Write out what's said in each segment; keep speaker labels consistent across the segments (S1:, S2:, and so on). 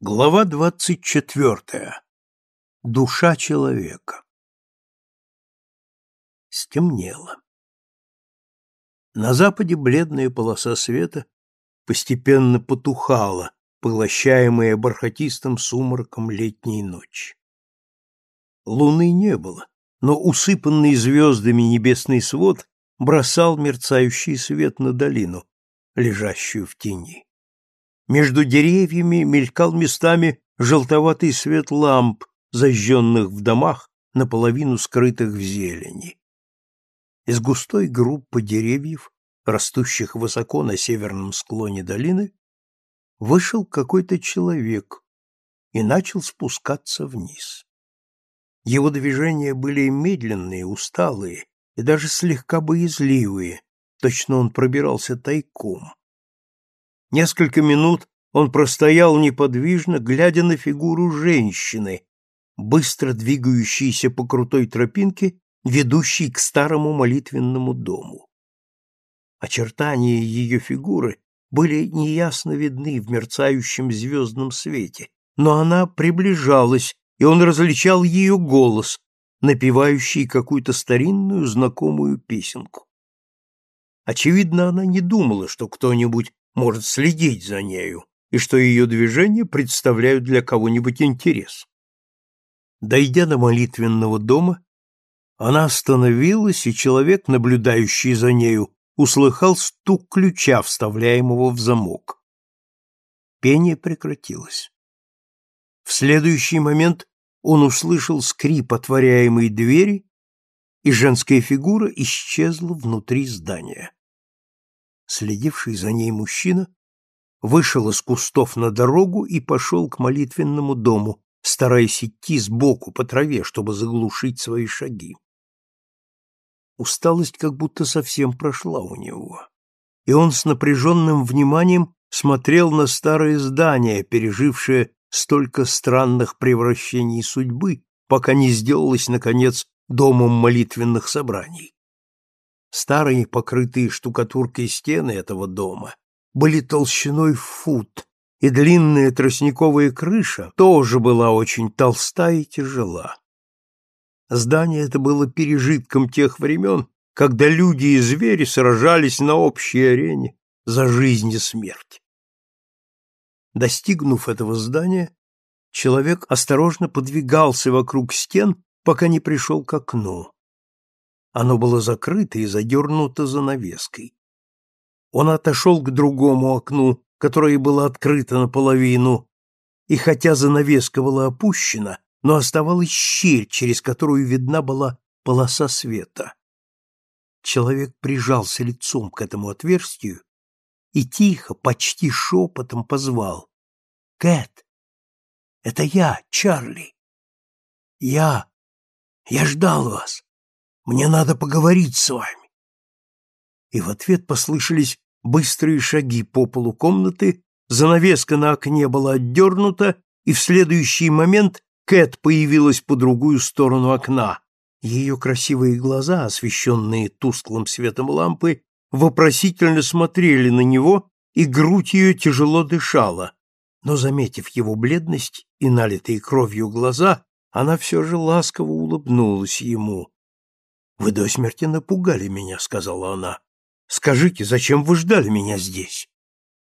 S1: Глава двадцать четвертая. Душа человека. Стемнело. На западе бледная полоса света постепенно потухала, поглощаемая бархатистым сумраком летней ночи. Луны не было, но усыпанный звездами небесный свод бросал мерцающий свет на долину, лежащую в тени. Между деревьями мелькал местами желтоватый свет ламп, зажженных в домах, наполовину скрытых в зелени. Из густой группы деревьев, растущих высоко на северном склоне долины, вышел какой-то человек и начал спускаться вниз. Его движения были медленные, усталые и даже слегка боязливые, точно он пробирался тайком. Несколько минут он простоял неподвижно, глядя на фигуру женщины, быстро двигающейся по крутой тропинке, ведущей к старому молитвенному дому. Очертания ее фигуры были неясно видны в мерцающем звездном свете, но она приближалась, и он различал ее голос, напевающий какую-то старинную знакомую песенку. Очевидно, она не думала, что кто-нибудь может следить за нею и что ее движения представляют для кого-нибудь интерес. Дойдя до молитвенного дома, она остановилась, и человек, наблюдающий за нею, услыхал стук ключа, вставляемого в замок. Пение прекратилось. В следующий момент он услышал скрип отворяемой двери, и женская фигура исчезла внутри здания. Следивший за ней мужчина вышел из кустов на дорогу и пошел к молитвенному дому, стараясь идти сбоку по траве, чтобы заглушить свои шаги. Усталость как будто совсем прошла у него, и он с напряженным вниманием смотрел на старое здание, пережившее столько странных превращений судьбы, пока не сделалось, наконец, домом молитвенных собраний. Старые, покрытые штукатуркой стены этого дома были толщиной в фут, и длинная тростниковая крыша тоже была очень толста и тяжела. Здание это было пережитком тех времен, когда люди и звери сражались на общей арене за жизнь и смерть. Достигнув этого здания, человек осторожно подвигался вокруг стен, пока не пришел к окну. Оно было закрыто и задернуто занавеской. Он отошел к другому окну, которое было открыто наполовину, и хотя занавеска была опущена, но оставалась щель, через которую видна была полоса света. Человек прижался лицом к этому отверстию и тихо, почти шепотом позвал. «Кэт! Это я, Чарли! Я! Я ждал вас! Мне надо поговорить с вами. И в ответ послышались быстрые шаги по полу комнаты, занавеска на окне была отдернута, и в следующий момент Кэт появилась по другую сторону окна. Ее красивые глаза, освещенные тусклым светом лампы, вопросительно смотрели на него, и грудь ее тяжело дышала. Но, заметив его бледность и налитые кровью глаза, она все же ласково улыбнулась ему. «Вы до смерти напугали меня», — сказала она. «Скажите, зачем вы ждали меня здесь?»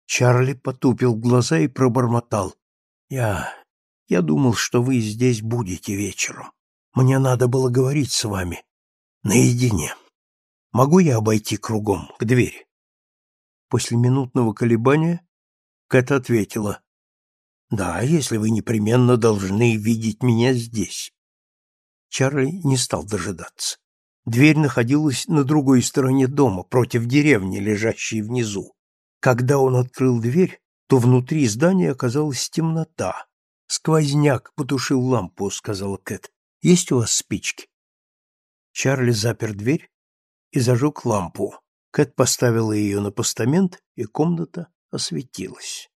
S1: Чарли потупил глаза и пробормотал. «Я... я думал, что вы здесь будете вечером. Мне надо было говорить с вами. Наедине. Могу я обойти кругом, к двери?» После минутного колебания Кэт ответила. «Да, если вы непременно должны видеть меня здесь». Чарли не стал дожидаться. Дверь находилась на другой стороне дома, против деревни, лежащей внизу. Когда он открыл дверь, то внутри здания оказалась темнота. «Сквозняк потушил лампу», — сказала Кэт. «Есть у вас спички?» Чарли запер дверь и зажег лампу. Кэт поставила ее на постамент, и комната осветилась.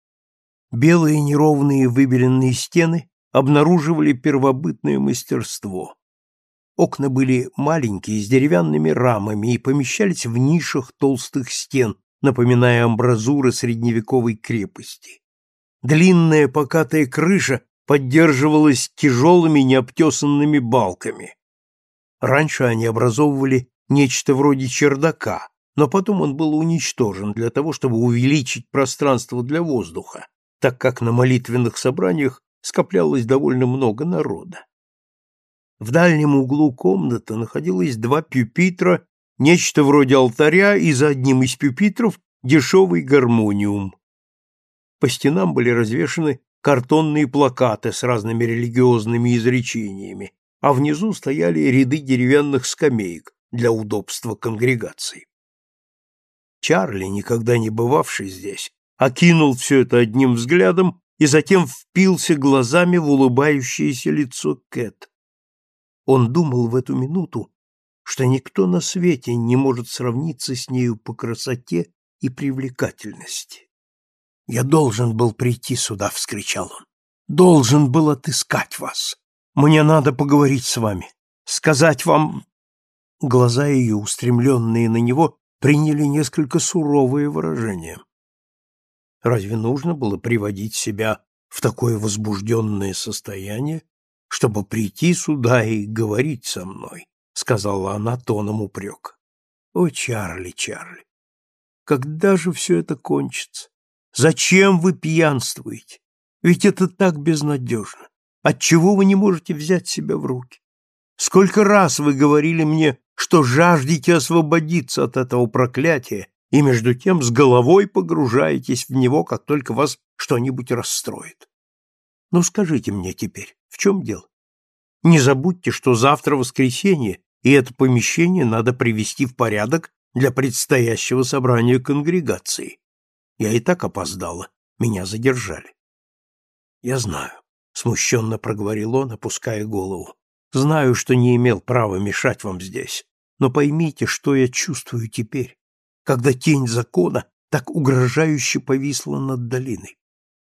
S1: Белые неровные выбеленные стены обнаруживали первобытное мастерство. Окна были маленькие, с деревянными рамами и помещались в нишах толстых стен, напоминая амбразуры средневековой крепости. Длинная покатая крыша поддерживалась тяжелыми необтесанными балками. Раньше они образовывали нечто вроде чердака, но потом он был уничтожен для того, чтобы увеличить пространство для воздуха, так как на молитвенных собраниях скоплялось довольно много народа. В дальнем углу комнаты находилось два пюпитра, нечто вроде алтаря, и за одним из пюпитров дешевый гармониум. По стенам были развешаны картонные плакаты с разными религиозными изречениями, а внизу стояли ряды деревянных скамеек для удобства конгрегации. Чарли, никогда не бывавший здесь, окинул все это одним взглядом и затем впился глазами в улыбающееся лицо Кэт. Он думал в эту минуту, что никто на свете не может сравниться с нею по красоте и привлекательности. «Я должен был прийти сюда», — вскричал он. «Должен был отыскать вас. Мне надо поговорить с вами, сказать вам...» Глаза ее, устремленные на него, приняли несколько суровые выражения. Разве нужно было приводить себя в такое возбужденное состояние, чтобы прийти сюда и говорить со мной? — сказала она тоном упрека. — О, Чарли, Чарли, когда же все это кончится? Зачем вы пьянствуете? Ведь это так безнадежно. Отчего вы не можете взять себя в руки? Сколько раз вы говорили мне, что жаждете освободиться от этого проклятия и между тем с головой погружаетесь в него, как только вас что-нибудь расстроит. Ну скажите мне теперь, в чем дело? Не забудьте, что завтра воскресенье, и это помещение надо привести в порядок для предстоящего собрания конгрегации. Я и так опоздала, меня задержали. Я знаю, смущенно проговорил он, опуская голову. Знаю, что не имел права мешать вам здесь, но поймите, что я чувствую теперь когда тень закона так угрожающе повисла над долиной.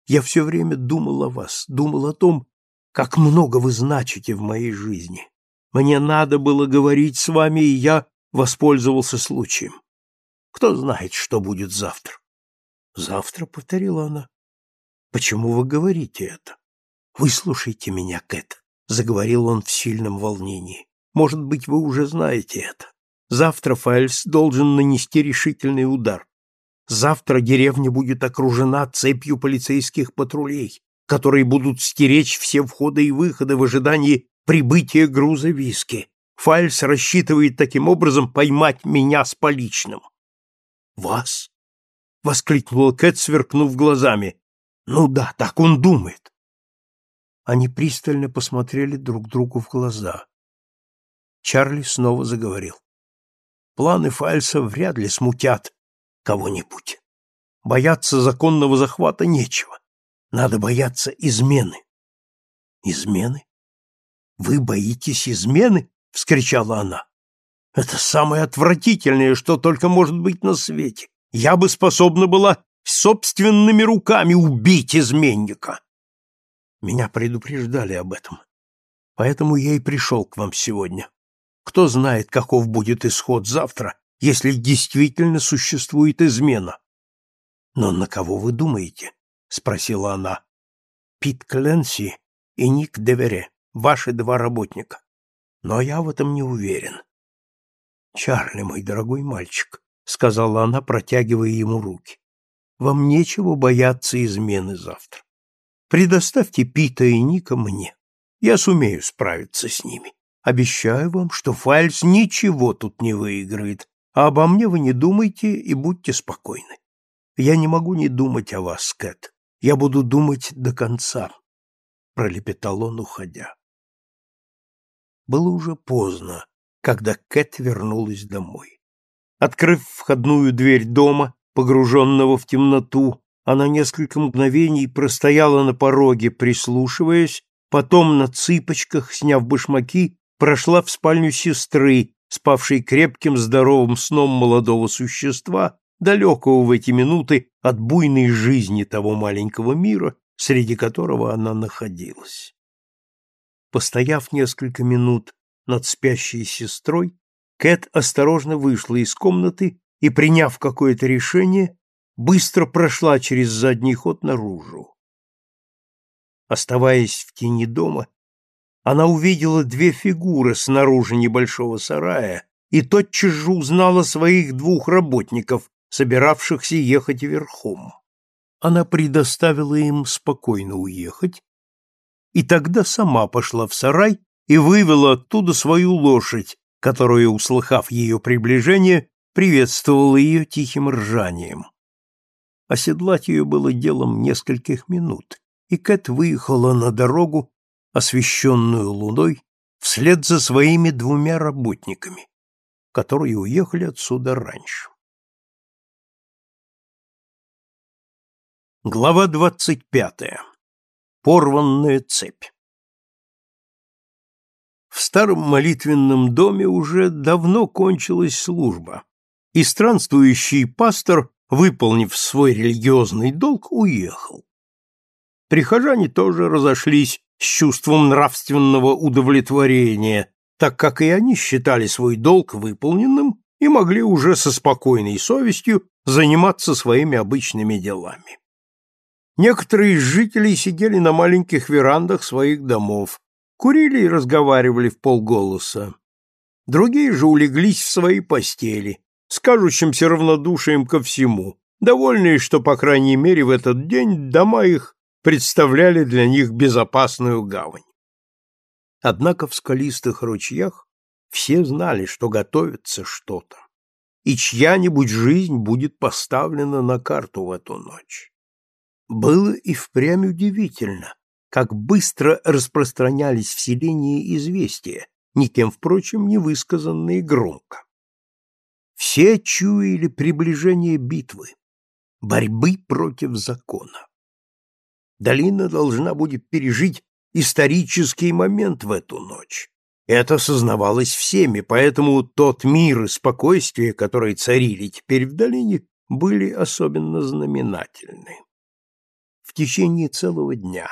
S1: Я все время думал о вас, думал о том, как много вы значите в моей жизни. Мне надо было говорить с вами, и я воспользовался случаем. Кто знает, что будет завтра? Завтра, — повторила она. Почему вы говорите это? Выслушайте меня, Кэт, — заговорил он в сильном волнении. Может быть, вы уже знаете это. Завтра Фальс должен нанести решительный удар. Завтра деревня будет окружена цепью полицейских патрулей, которые будут стеречь все входы и выходы в ожидании прибытия груза виски. Фальс рассчитывает таким образом поймать меня с поличным. «Вас?» — воскликнула Кэт, сверкнув глазами. «Ну да, так он думает». Они пристально посмотрели друг другу в глаза. Чарли снова заговорил. Планы Фальса вряд ли смутят кого-нибудь. Бояться законного захвата нечего. Надо бояться измены. Измены? Вы боитесь измены? вскричала она. Это самое отвратительное, что только может быть на свете. Я бы способна была собственными руками убить изменника. Меня предупреждали об этом. Поэтому я и пришел к вам сегодня. Кто знает, каков будет исход завтра, если действительно существует измена. Но на кого вы думаете? спросила она. Пит Кленси и Ник Девере, ваши два работника. Но я в этом не уверен. Чарли, мой дорогой мальчик, сказала она, протягивая ему руки. Вам нечего бояться измены завтра. Предоставьте Пита и Ника мне. Я сумею справиться с ними. Обещаю вам, что Фальц ничего тут не выиграет, а обо мне вы не думайте и будьте спокойны. Я не могу не думать о вас, Кэт. Я буду думать до конца, — пролепетал он, уходя. Было уже поздно, когда Кэт вернулась домой. Открыв входную дверь дома, погруженного в темноту, она несколько мгновений простояла на пороге, прислушиваясь, потом на цыпочках, сняв башмаки, прошла в спальню сестры, спавшей крепким здоровым сном молодого существа, далекого в эти минуты от буйной жизни того маленького мира, среди которого она находилась. Постояв несколько минут над спящей сестрой, Кэт осторожно вышла из комнаты и, приняв какое-то решение, быстро прошла через задний ход наружу. Оставаясь в тени дома, она увидела две фигуры снаружи небольшого сарая и тотчас же узнала своих двух работников, собиравшихся ехать верхом. Она предоставила им спокойно уехать, и тогда сама пошла в сарай и вывела оттуда свою лошадь, которая, услыхав ее приближение, приветствовала ее тихим ржанием. Оседлать ее было делом нескольких минут, и Кэт выехала на дорогу, освещенную луной, вслед за своими двумя работниками, которые уехали отсюда раньше. Глава двадцать пятая. Порванная цепь. В старом молитвенном доме уже давно кончилась служба, и странствующий пастор, выполнив свой религиозный долг, уехал. Прихожане тоже разошлись с чувством нравственного удовлетворения, так как и они считали свой долг выполненным и могли уже со спокойной совестью заниматься своими обычными делами. Некоторые из жителей сидели на маленьких верандах своих домов, курили и разговаривали в полголоса. Другие же улеглись в свои постели, с кажущимся равнодушием ко всему, довольные, что, по крайней мере, в этот день дома их представляли для них безопасную гавань. Однако в скалистых ручьях все знали, что готовится что-то, и чья-нибудь жизнь будет поставлена на карту в эту ночь. Было и впрямь удивительно, как быстро распространялись в селении известия, никем, впрочем, не высказанные громко. Все чуяли приближение битвы, борьбы против закона долина должна будет пережить исторический момент в эту ночь. Это сознавалось всеми, поэтому тот мир и спокойствие, которые царили теперь в долине, были особенно знаменательны. В течение целого дня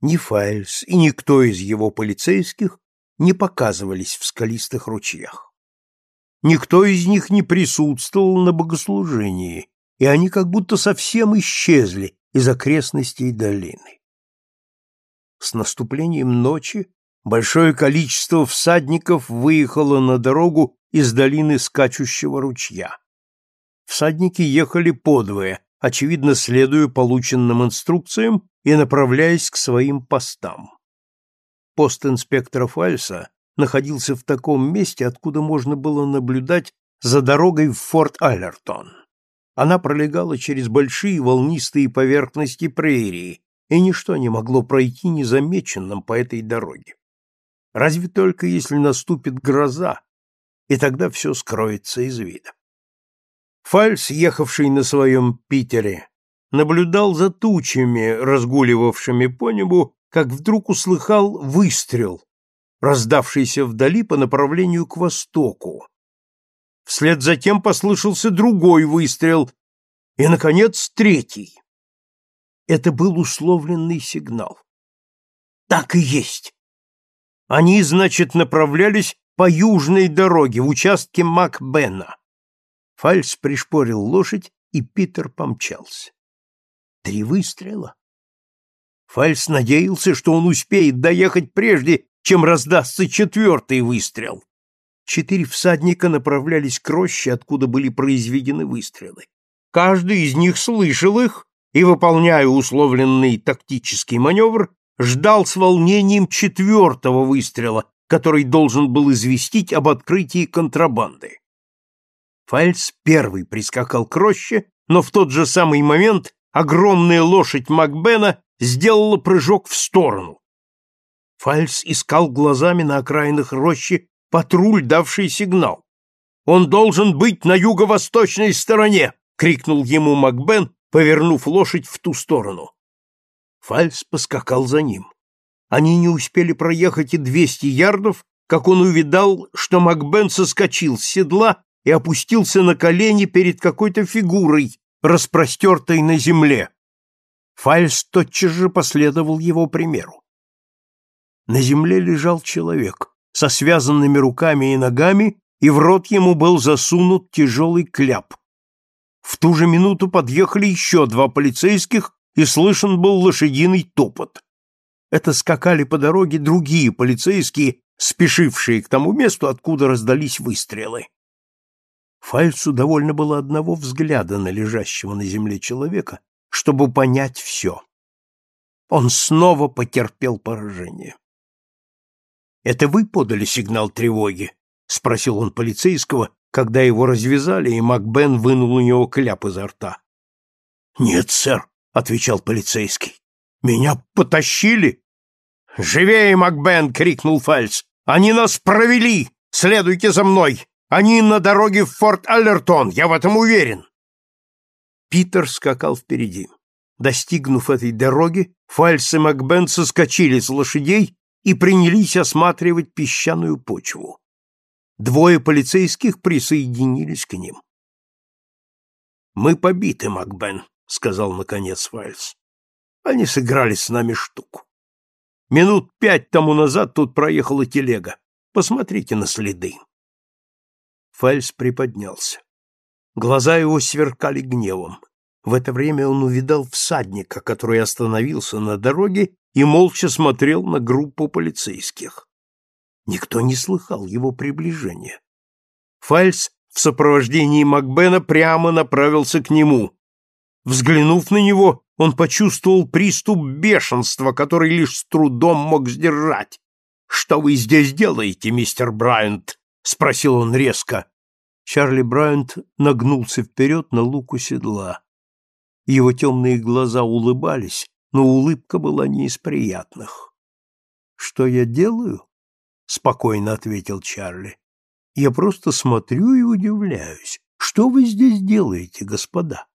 S1: ни Файльс и никто из его полицейских не показывались в скалистых ручьях. Никто из них не присутствовал на богослужении, и они как будто совсем исчезли из окрестностей долины. С наступлением ночи большое количество всадников выехало на дорогу из долины скачущего ручья. Всадники ехали подвое, очевидно, следуя полученным инструкциям и направляясь к своим постам. Пост инспектора Фальса находился в таком месте, откуда можно было наблюдать за дорогой в Форт Аллертон. Она пролегала через большие волнистые поверхности прерии, и ничто не могло пройти незамеченным по этой дороге. Разве только если наступит гроза, и тогда все скроется из вида. Фальс, ехавший на своем Питере, наблюдал за тучами, разгуливавшими по небу, как вдруг услыхал выстрел, раздавшийся вдали по направлению к востоку, Вслед за тем послышался другой выстрел, и, наконец, третий. Это был условленный сигнал. Так и есть. Они, значит, направлялись по южной дороге в участке Макбена. Фальс пришпорил лошадь, и Питер помчался. Три выстрела. Фальс надеялся, что он успеет доехать прежде, чем раздастся четвертый выстрел четыре всадника направлялись к роще, откуда были произведены выстрелы. Каждый из них слышал их и, выполняя условленный тактический маневр, ждал с волнением четвертого выстрела, который должен был известить об открытии контрабанды. Фальц первый прискакал к роще, но в тот же самый момент огромная лошадь Макбена сделала прыжок в сторону. Фальц искал глазами на окраинах рощи патруль, давший сигнал. Он должен быть на юго-восточной стороне, крикнул ему Макбен, повернув лошадь в ту сторону. Фальс поскакал за ним. Они не успели проехать и двести ярдов, как он увидал, что Макбен соскочил с седла и опустился на колени перед какой-то фигурой, распростертой на земле. Фальс тотчас же последовал его примеру. На земле лежал человек со связанными руками и ногами, и в рот ему был засунут тяжелый кляп. В ту же минуту подъехали еще два полицейских, и слышен был лошадиный топот. это скакали по дороге другие полицейские, спешившие к тому месту, откуда раздались выстрелы. Фальцу довольно было одного взгляда на лежащего на земле человека, чтобы понять все. Он снова потерпел поражение. «Это вы подали сигнал тревоги?» — спросил он полицейского, когда его развязали, и Макбен вынул у него кляп изо рта. «Нет, сэр», — отвечал полицейский. «Меня потащили?» «Живее, Макбен!» — крикнул Фальц. «Они нас провели! Следуйте за мной! Они на дороге в Форт Аллертон, я в этом уверен!» Питер скакал впереди. Достигнув этой дороги, Фальц и Макбен соскочили с лошадей и принялись осматривать песчаную почву. Двое полицейских присоединились к ним. «Мы побиты, Макбен», — сказал наконец Фальц. «Они сыграли с нами штуку. Минут пять тому назад тут проехала телега. Посмотрите на следы. Фальс приподнялся. Глаза его сверкали гневом. В это время он увидал всадника, который остановился на дороге и молча смотрел на группу полицейских. Никто не слыхал его приближения. Фальс в сопровождении Макбена прямо направился к нему. Взглянув на него, он почувствовал приступ бешенства, который лишь с трудом мог сдержать. «Что вы здесь делаете, мистер Брайант?» — спросил он резко. Чарли Брайант нагнулся вперед на луку седла. Его темные глаза улыбались, но улыбка была не из приятных. «Что я делаю?» — спокойно ответил Чарли. «Я просто смотрю и удивляюсь. Что вы здесь делаете, господа?»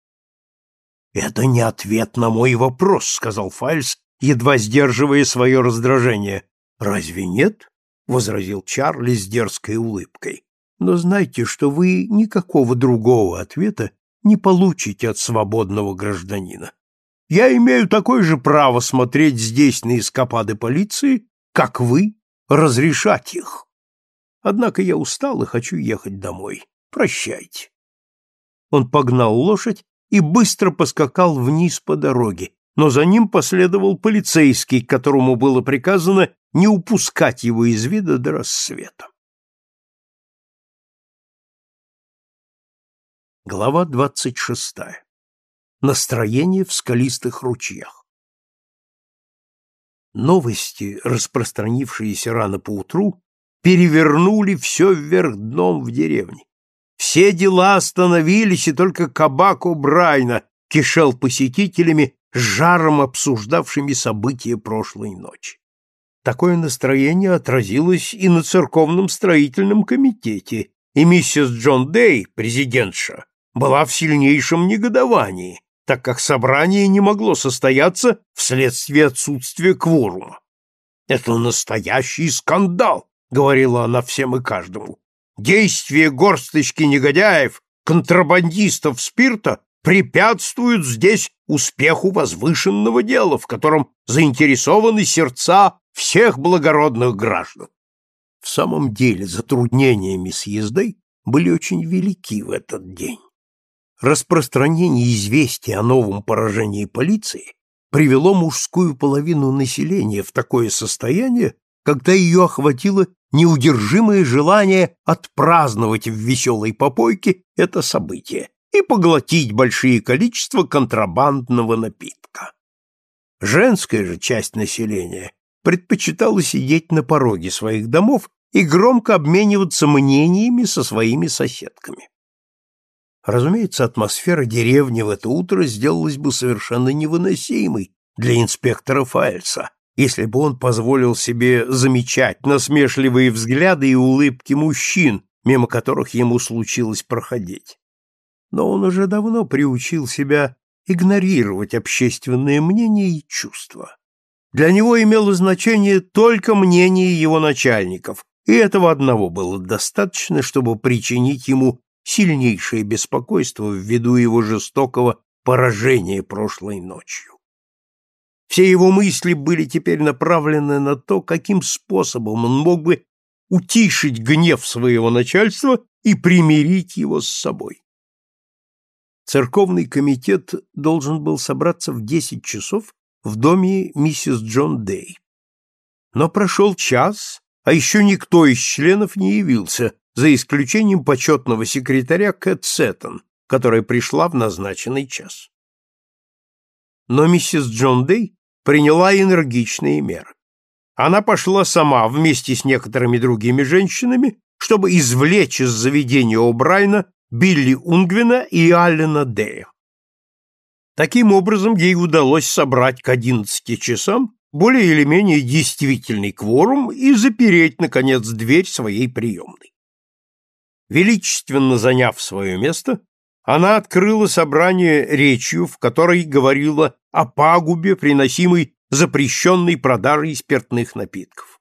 S1: «Это не ответ на мой вопрос», — сказал Фальс, едва сдерживая свое раздражение. «Разве нет?» — возразил Чарли с дерзкой улыбкой. «Но знайте, что вы никакого другого ответа не получите от свободного гражданина. Я имею такое же право смотреть здесь на эскапады полиции, как вы разрешать их. Однако я устал и хочу ехать домой. Прощайте». Он погнал лошадь и быстро поскакал вниз по дороге, но за ним последовал полицейский, которому было приказано не упускать его из вида до рассвета. Глава двадцать шестая. Настроение в скалистых ручьях. Новости, распространившиеся рано поутру, перевернули все вверх дном в деревне. Все дела остановились, и только кабак Брайна кишел посетителями, жаром обсуждавшими события прошлой ночи. Такое настроение отразилось и на церковном строительном комитете, и миссис Джон Дей, президентша, была в сильнейшем негодовании, так как собрание не могло состояться вследствие отсутствия кворума. «Это настоящий скандал», — говорила она всем и каждому. Действия горсточки негодяев, контрабандистов спирта препятствуют здесь успеху возвышенного дела, в котором заинтересованы сердца всех благородных граждан. В самом деле затруднениями с ездой были очень велики в этот день. Распространение известия о новом поражении полиции привело мужскую половину населения в такое состояние, когда ее охватило неудержимое желание отпраздновать в веселой попойке это событие и поглотить большие количества контрабандного напитка. Женская же часть населения предпочитала сидеть на пороге своих домов и громко обмениваться мнениями со своими соседками. Разумеется, атмосфера деревни в это утро сделалась бы совершенно невыносимой для инспектора Файльса, если бы он позволил себе замечать насмешливые взгляды и улыбки мужчин, мимо которых ему случилось проходить. Но он уже давно приучил себя игнорировать общественное мнение и чувства. Для него имело значение только мнение его начальников, и этого одного было достаточно, чтобы причинить ему сильнейшее беспокойство ввиду его жестокого поражения прошлой ночью. Все его мысли были теперь направлены на то, каким способом он мог бы утишить гнев своего начальства и примирить его с собой. Церковный комитет должен был собраться в десять часов в доме миссис Джон Дей. Но прошел час, а еще никто из членов не явился, за исключением почетного секретаря Кэт Сеттон, которая пришла в назначенный час. Но миссис Джон Дэй приняла энергичные меры. Она пошла сама вместе с некоторыми другими женщинами, чтобы извлечь из заведения О'Брайна Билли Унгвина и Аллена Дэя. Таким образом, ей удалось собрать к одиннадцати часам более или менее действительный кворум и запереть, наконец, дверь своей приемной. Величественно заняв свое место, она открыла собрание речью, в которой говорила о пагубе, приносимой запрещенной продажей спиртных напитков.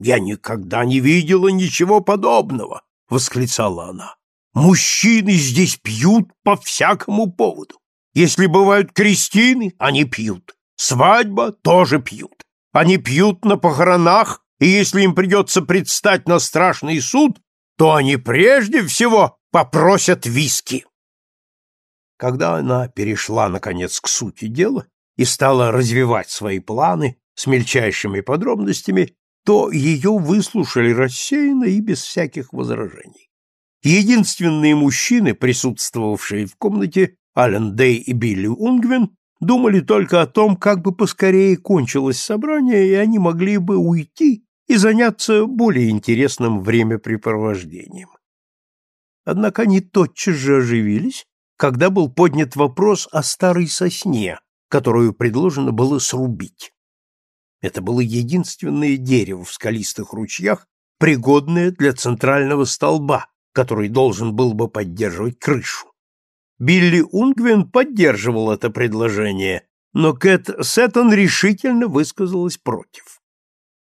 S1: «Я никогда не видела ничего подобного!» — восклицала она. «Мужчины здесь пьют по всякому поводу. Если бывают крестины, они пьют. Свадьба тоже пьют. Они пьют на похоронах, и если им придется предстать на страшный суд, то они прежде всего попросят виски. Когда она перешла, наконец, к сути дела и стала развивать свои планы с мельчайшими подробностями, то ее выслушали рассеянно и без всяких возражений. Единственные мужчины, присутствовавшие в комнате, Ален Дэй и Билли Унгвин, думали только о том, как бы поскорее кончилось собрание, и они могли бы уйти и заняться более интересным времяпрепровождением. Однако они тотчас же оживились, когда был поднят вопрос о старой сосне, которую предложено было срубить. Это было единственное дерево в скалистых ручьях, пригодное для центрального столба, который должен был бы поддерживать крышу. Билли Унгвин поддерживал это предложение, но Кэт Сеттон решительно высказалась против.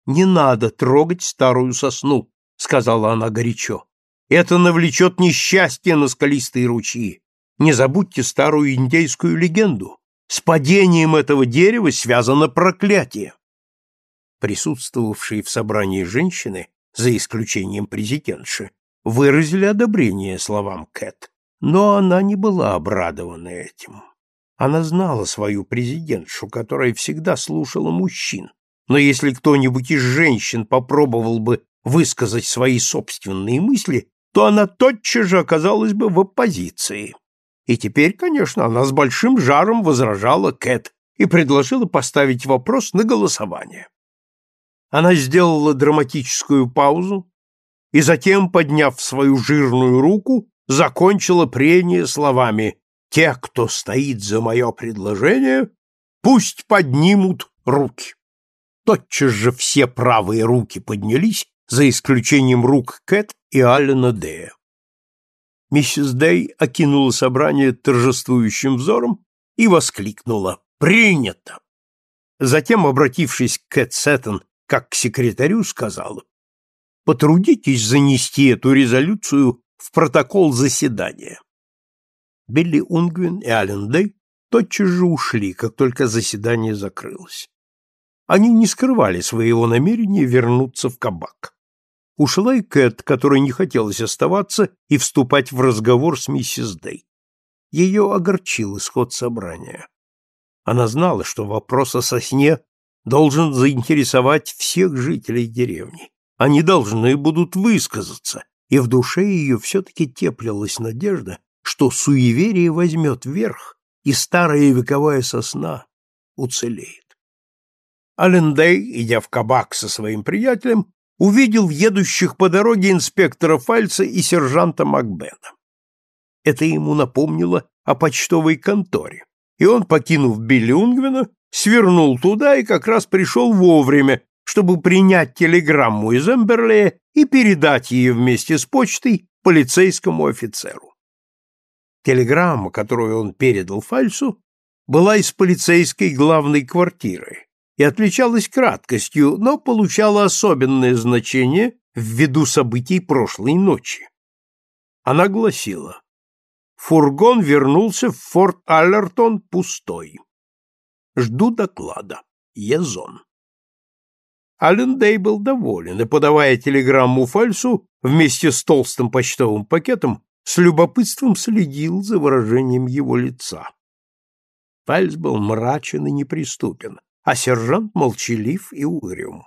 S1: «Не надо трогать старую сосну», — сказала она горячо. «Это навлечет несчастье на скалистые ручьи. Не забудьте старую индейскую легенду. С падением этого дерева связано проклятие». Присутствовавшие в собрании женщины, за исключением президентши, выразили одобрение словам Кэт. Но она не была обрадована этим. Она знала свою президентшу, которая всегда слушала мужчин. Но если кто-нибудь из женщин попробовал бы высказать свои собственные мысли, то она тотчас же оказалась бы в оппозиции. И теперь, конечно, она с большим жаром возражала Кэт и предложила поставить вопрос на голосование. Она сделала драматическую паузу и затем, подняв свою жирную руку, закончила прение словами «Те, кто стоит за мое предложение, пусть поднимут руки». Тотчас же все правые руки поднялись, за исключением рук Кэт и Аллена Дэя. Миссис Дэй окинула собрание торжествующим взором и воскликнула «Принято!». Затем, обратившись к Кэт Сеттон как к секретарю, сказала «Потрудитесь занести эту резолюцию в протокол заседания. Билли Унгвин и Ален Дэй тотчас же ушли, как только заседание закрылось. Они не скрывали своего намерения вернуться в кабак. Ушла и Кэт, которой не хотелось оставаться и вступать в разговор с миссис Дэй. Ее огорчил исход собрания. Она знала, что вопрос о сосне должен заинтересовать всех жителей деревни. Они должны будут высказаться, и в душе ее все-таки теплилась надежда, что суеверие возьмет верх, и старая вековая сосна уцелеет. Алендей, идя в кабак со своим приятелем, увидел едущих по дороге инспектора Фальца и сержанта Макбена. Это ему напомнило о почтовой конторе, и он, покинув Билли Унгвина, свернул туда и как раз пришел вовремя, чтобы принять телеграмму из Эмберлея и передать ее вместе с почтой полицейскому офицеру. Телеграмма, которую он передал Фальсу, была из полицейской главной квартиры и отличалась краткостью, но получала особенное значение ввиду событий прошлой ночи. Она гласила «Фургон вернулся в форт Аллертон пустой. Жду доклада. Езон». Ален Дэй был доволен и, подавая телеграмму Фальсу вместе с толстым почтовым пакетом, с любопытством следил за выражением его лица. Фальс был мрачен и неприступен, а сержант молчалив и угрюм.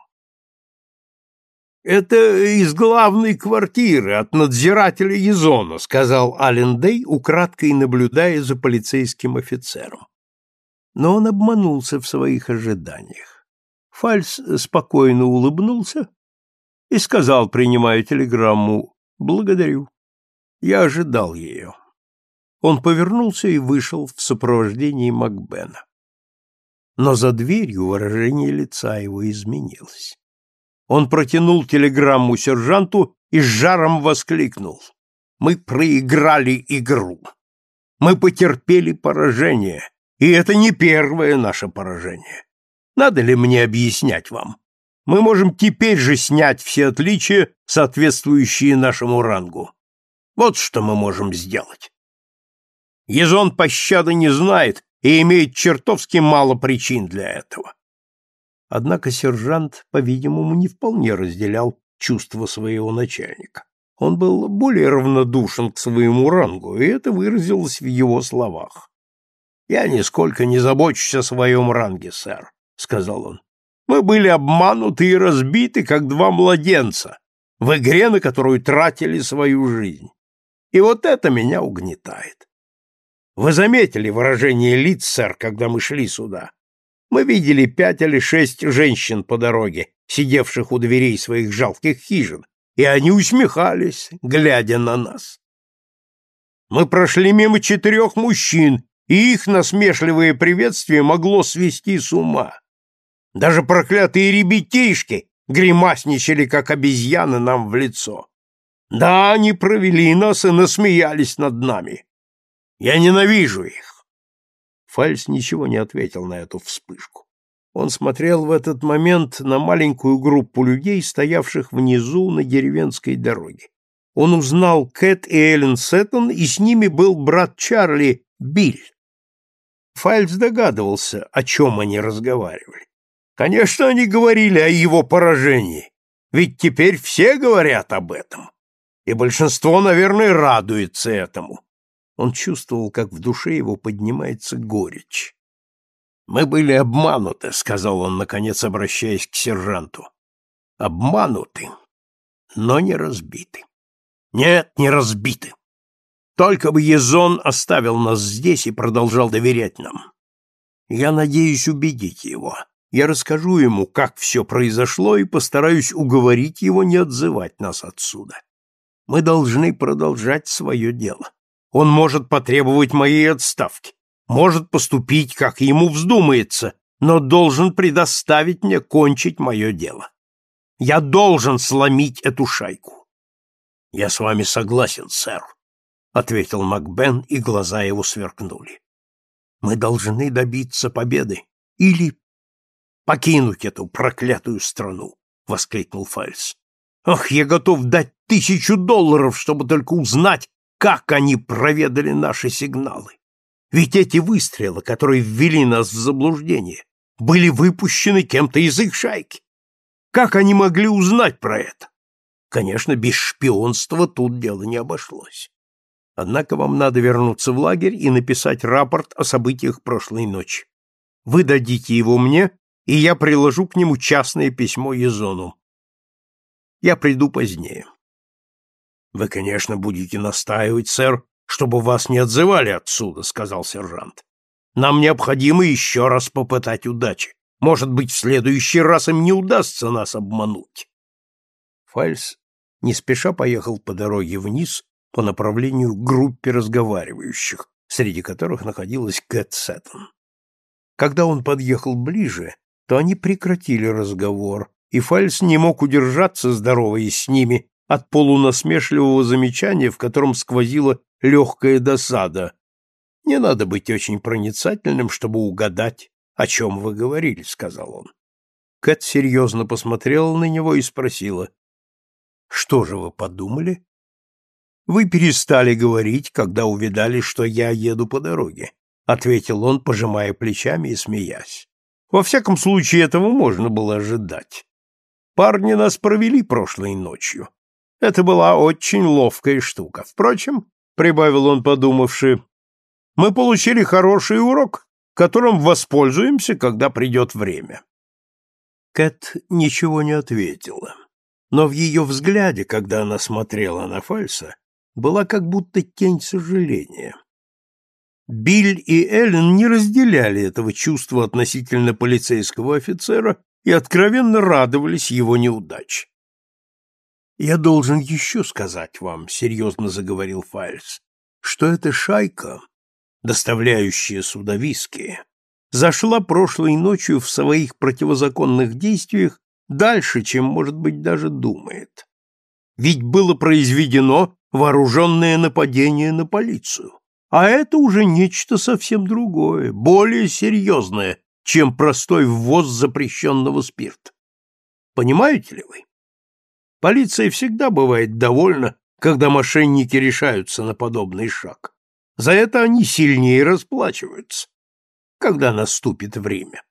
S1: Это из главной квартиры от надзирателя Езона, сказал Ален Дей, украдкой наблюдая за полицейским офицером. Но он обманулся в своих ожиданиях. Фальс спокойно улыбнулся и сказал, принимая телеграмму, «Благодарю. Я ожидал ее». Он повернулся и вышел в сопровождении Макбена. Но за дверью выражение лица его изменилось. Он протянул телеграмму сержанту и с жаром воскликнул. «Мы проиграли игру. Мы потерпели поражение, и это не первое наше поражение. Надо ли мне объяснять вам? Мы можем теперь же снять все отличия, соответствующие нашему рангу. Вот что мы можем сделать. Езон пощады не знает и имеет чертовски мало причин для этого. Однако сержант, по-видимому, не вполне разделял чувства своего начальника. Он был более равнодушен к своему рангу, и это выразилось в его словах. «Я нисколько не забочусь о своем ранге, сэр», — сказал он. «Мы были обмануты и разбиты, как два младенца, в игре, на которую тратили свою жизнь. И вот это меня угнетает. Вы заметили выражение лиц, сэр, когда мы шли сюда? Мы видели пять или шесть женщин по дороге, сидевших у дверей своих жалких хижин, и они усмехались, глядя на нас. Мы прошли мимо четырех мужчин, и их насмешливое приветствие могло свести с ума. Даже проклятые ребятишки гримасничали, как обезьяны, нам в лицо. Да, они провели нас и насмеялись над нами. Я ненавижу их. Фальс ничего не ответил на эту вспышку. Он смотрел в этот момент на маленькую группу людей, стоявших внизу на деревенской дороге. Он узнал Кэт и Эллен Сеттон, и с ними был брат Чарли, Билл. Фальс догадывался, о чем они разговаривали. Конечно, они говорили о его поражении, ведь теперь все говорят об этом, и большинство, наверное, радуется этому. Он чувствовал, как в душе его поднимается горечь. «Мы были обмануты», — сказал он, наконец, обращаясь к сержанту. «Обмануты, но не разбиты». «Нет, не разбиты. Только бы Езон оставил нас здесь и продолжал доверять нам. Я надеюсь убедить его. Я расскажу ему, как все произошло, и постараюсь уговорить его не отзывать нас отсюда. Мы должны продолжать свое дело. Он может потребовать моей отставки, может поступить, как ему вздумается, но должен предоставить мне кончить мое дело. Я должен сломить эту шайку. — Я с вами согласен, сэр, — ответил Макбен, и глаза его сверкнули. — Мы должны добиться победы или покинуть эту проклятую страну, — воскликнул Фальс. — Ах, я готов дать тысячу долларов, чтобы только узнать, как они проведали наши сигналы? Ведь эти выстрелы, которые ввели нас в заблуждение, были выпущены кем-то из их шайки. Как они могли узнать про это? Конечно, без шпионства тут дело не обошлось. Однако вам надо вернуться в лагерь и написать рапорт о событиях прошлой ночи. Вы дадите его мне, и я приложу к нему частное письмо Езону. Я приду позднее. Вы, конечно, будете настаивать, сэр, чтобы вас не отзывали отсюда, сказал сержант. Нам необходимо еще раз попытать удачи. Может быть, в следующий раз им не удастся нас обмануть. Фальс не спеша поехал по дороге вниз по направлению к группе разговаривающих, среди которых находилась Кэт Сэттон. Когда он подъехал ближе, то они прекратили разговор, и Фальс не мог удержаться, здороваясь с ними, от полунасмешливого замечания, в котором сквозила легкая досада. «Не надо быть очень проницательным, чтобы угадать, о чем вы говорили», — сказал он. Кэт серьезно посмотрела на него и спросила, «Что же вы подумали?» «Вы перестали говорить, когда увидали, что я еду по дороге», — ответил он, пожимая плечами и смеясь. «Во всяком случае, этого можно было ожидать. Парни нас провели прошлой ночью. Это была очень ловкая штука. Впрочем, — прибавил он, подумавши, — мы получили хороший урок, которым воспользуемся, когда придет время. Кэт ничего не ответила. но в ее взгляде, когда она смотрела на Фальса, была как будто тень сожаления. Биль и Эллен не разделяли этого чувства относительно полицейского офицера и откровенно радовались его неудаче. «Я должен еще сказать вам», — серьезно заговорил Фальс, «что эта шайка, доставляющая сюда виски, зашла прошлой ночью в своих противозаконных действиях дальше, чем, может быть, даже думает. Ведь было произведено вооруженное нападение на полицию. А это уже нечто совсем другое, более серьезное, чем простой ввоз запрещенного спирта. Понимаете ли вы? Полиция всегда бывает довольна, когда мошенники решаются на подобный шаг. За это они сильнее расплачиваются, когда наступит время.